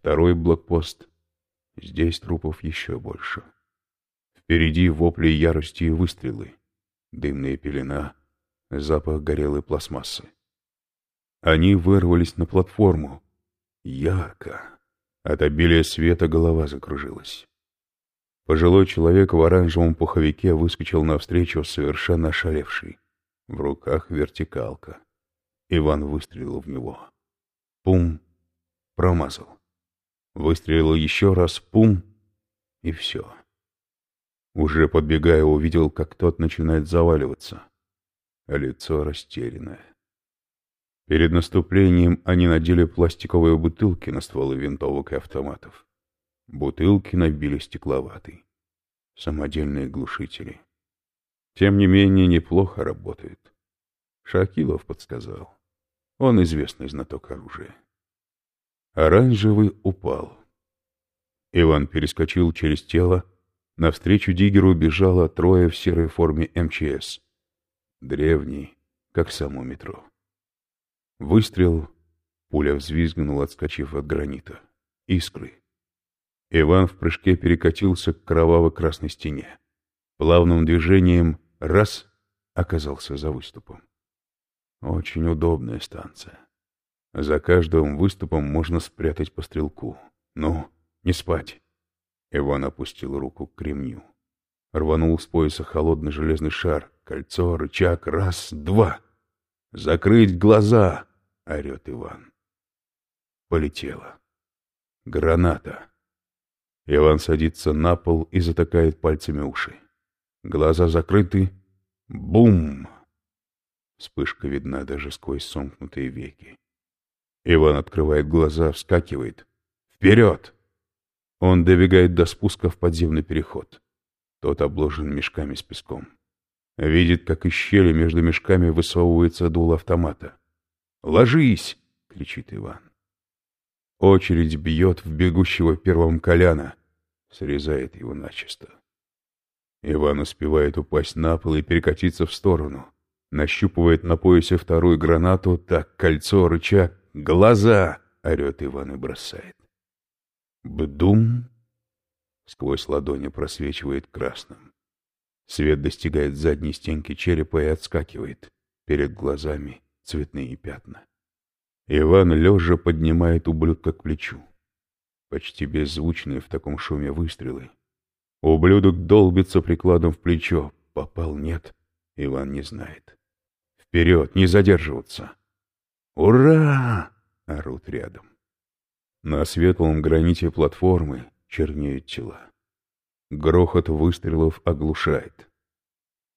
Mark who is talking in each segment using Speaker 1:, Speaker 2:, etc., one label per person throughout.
Speaker 1: Второй блокпост. Здесь трупов еще больше. Впереди вопли ярости и выстрелы. Дымная пелена, запах горелой пластмассы. Они вырвались на платформу. Ярко. От обилия света голова закружилась. Пожилой человек в оранжевом пуховике выскочил навстречу, совершенно ошалевший. В руках вертикалка. Иван выстрелил в него. Пум. Промазал. Выстрелил еще раз. Пум. И все. Уже подбегая, увидел, как тот начинает заваливаться. Лицо растерянное. Перед наступлением они надели пластиковые бутылки на стволы винтовок и автоматов. Бутылки набили стекловатой. Самодельные глушители. Тем не менее, неплохо работают. Шакилов подсказал. Он известный знаток оружия. Оранжевый упал. Иван перескочил через тело. Навстречу Дигеру бежало трое в серой форме МЧС. Древний, как само метро. Выстрел. Пуля взвизгнула, отскочив от гранита. Искры. Иван в прыжке перекатился к кроваво-красной стене. Плавным движением раз оказался за выступом. Очень удобная станция. За каждым выступом можно спрятать по стрелку. Ну, не спать. Иван опустил руку к кремню. Рванул с пояса холодный железный шар. Кольцо, рычаг. Раз, два. «Закрыть глаза!» — орет Иван. Полетела. Граната. Иван садится на пол и затыкает пальцами уши. Глаза закрыты. Бум! Вспышка видна даже сквозь сомкнутые веки. Иван открывает глаза, вскакивает. Вперед! Он добегает до спуска в подземный переход. Тот обложен мешками с песком. Видит, как из щели между мешками высовывается дул автомата. «Ложись!» — кричит Иван. Очередь бьет в бегущего первым коляна срезает его начисто. Иван успевает упасть на пол и перекатиться в сторону. Нащупывает на поясе вторую гранату, так, кольцо, рычаг. «Глаза!» — орет Иван и бросает. Бдум! Сквозь ладони просвечивает красным. Свет достигает задней стенки черепа и отскакивает. Перед глазами цветные пятна. Иван лежа поднимает ублюдка к плечу почти беззвучные в таком шуме выстрелы. Ублюдок долбится прикладом в плечо. Попал, нет. Иван не знает. Вперед, не задерживаться. «Ура!» — орут рядом. На светлом граните платформы чернеют тела. Грохот выстрелов оглушает.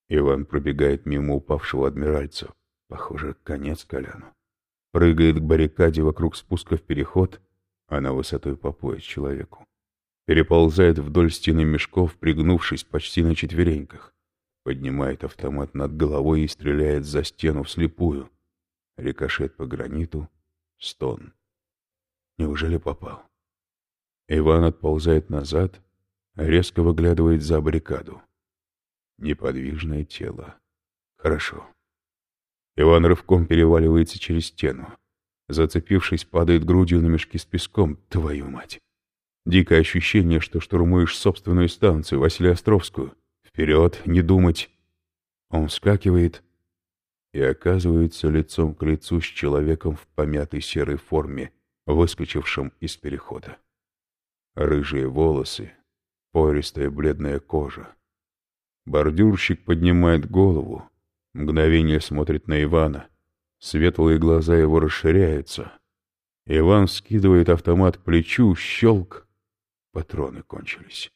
Speaker 1: Иван пробегает мимо упавшего адмиральца. Похоже, конец Коляну. Прыгает к баррикаде вокруг спуска в переход — она высотой по пояс человеку. Переползает вдоль стены мешков, пригнувшись почти на четвереньках. Поднимает автомат над головой и стреляет за стену вслепую. Рикошет по граниту. Стон. Неужели попал? Иван отползает назад, резко выглядывает за баррикаду. Неподвижное тело. Хорошо. Иван рывком переваливается через стену. Зацепившись, падает грудью на мешки с песком. Твою мать! Дикое ощущение, что штурмуешь собственную станцию, Василия Островскую. Вперед, не думать. Он вскакивает и оказывается лицом к лицу с человеком в помятой серой форме, выскочившим из перехода. Рыжие волосы, пористая бледная кожа. Бордюрщик поднимает голову, мгновение смотрит на Ивана, Светлые глаза его расширяются. Иван скидывает автомат к плечу, щелк. Патроны кончились.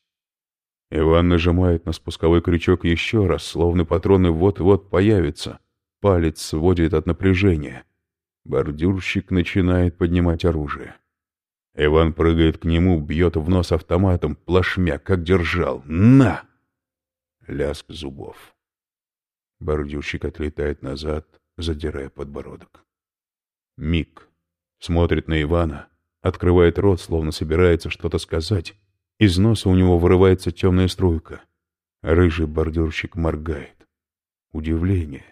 Speaker 1: Иван нажимает на спусковой крючок еще раз, словно патроны вот-вот появятся. Палец сводит от напряжения. Бордюрщик начинает поднимать оружие. Иван прыгает к нему, бьет в нос автоматом, плашмя, как держал. «На!» Лязг зубов. Бордюрщик отлетает назад, задирая подбородок. Миг. Смотрит на Ивана, открывает рот, словно собирается что-то сказать. Из носа у него вырывается темная струйка. Рыжий бордюрщик моргает. Удивление.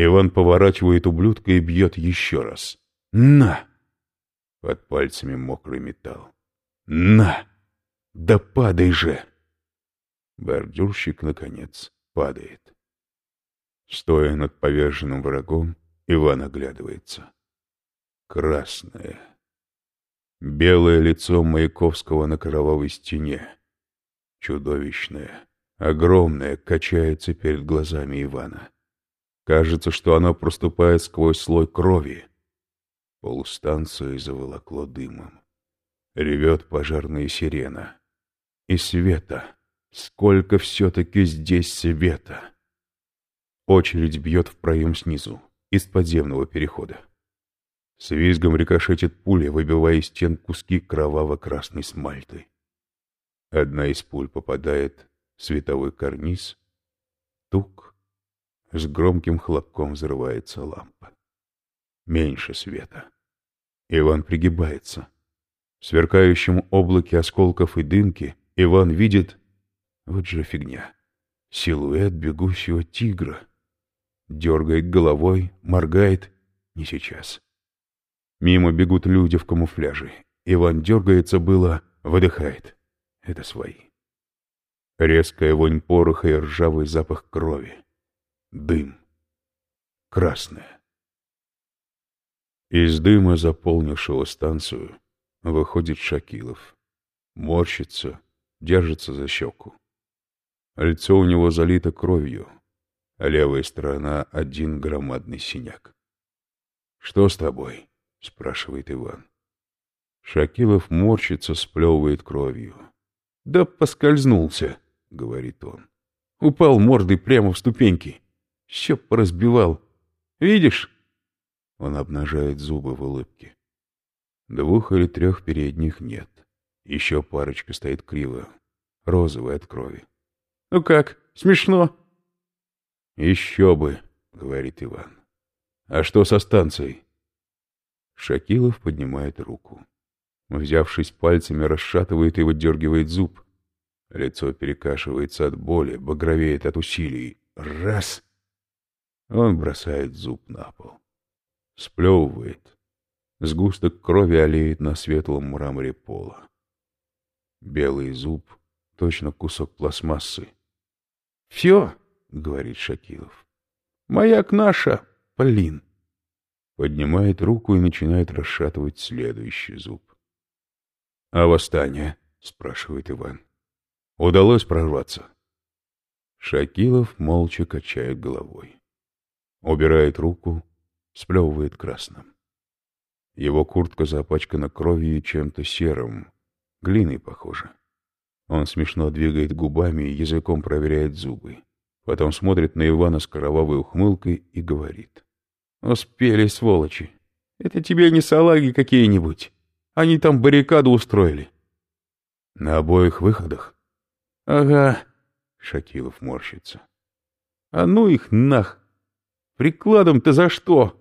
Speaker 1: Иван поворачивает ублюдка и бьет еще раз. «На!» Под пальцами мокрый металл. «На! Да падай же!» Бордюрщик, наконец, падает. Стоя над поверженным врагом, Иван оглядывается. Красное. Белое лицо Маяковского на кровавой стене. Чудовищное, огромное, качается перед глазами Ивана. Кажется, что оно проступает сквозь слой крови. Полустанцию заволокло дымом. Ревет пожарная сирена. И света. Сколько все-таки здесь света! Очередь бьет в проем снизу, из подземного перехода. С визгом рикошетит пуля, выбивая из стен куски кроваво-красной смальты. Одна из пуль попадает в световой карниз. Тук. С громким хлопком взрывается лампа. Меньше света. Иван пригибается. В сверкающем облаке осколков и дымки Иван видит... Вот же фигня. Силуэт бегущего тигра. Дергает головой, моргает. Не сейчас. Мимо бегут люди в камуфляже. Иван дергается было, выдыхает. Это свои. Резкая вонь пороха и ржавый запах крови. Дым. Красное. Из дыма, заполнившего станцию, выходит Шакилов. Морщится, держится за щеку. Лицо у него залито кровью, а левая сторона — один громадный синяк. — Что с тобой? — спрашивает Иван. Шакилов морщится, сплевывает кровью. — Да поскользнулся, — говорит он. Упал мордой прямо в ступеньки. Все поразбивал. Видишь? Он обнажает зубы в улыбке. Двух или трех передних нет. Еще парочка стоит криво, розовая от крови. — Ну как, смешно? — Еще бы, — говорит Иван. — А что со станцией? Шакилов поднимает руку. Взявшись пальцами, расшатывает и выдергивает зуб. Лицо перекашивается от боли, багровеет от усилий. Раз! Он бросает зуб на пол. Сплевывает. Сгусток крови олеет на светлом мраморе пола. Белый зуб, точно кусок пластмассы. — Все, — говорит Шакилов. — Маяк наша, Полин. Поднимает руку и начинает расшатывать следующий зуб. — А восстание? — спрашивает Иван. — Удалось прорваться? Шакилов молча качает головой. Убирает руку, сплевывает красным. Его куртка запачкана кровью и чем-то серым, глиной похоже. Он смешно двигает губами и языком проверяет зубы. Потом смотрит на Ивана с кровавой ухмылкой и говорит. «Успели, сволочи! Это тебе не салаги какие-нибудь. Они там баррикаду устроили». «На обоих выходах?» «Ага», — Шакилов морщится. «А ну их нах! Прикладом-то за что?»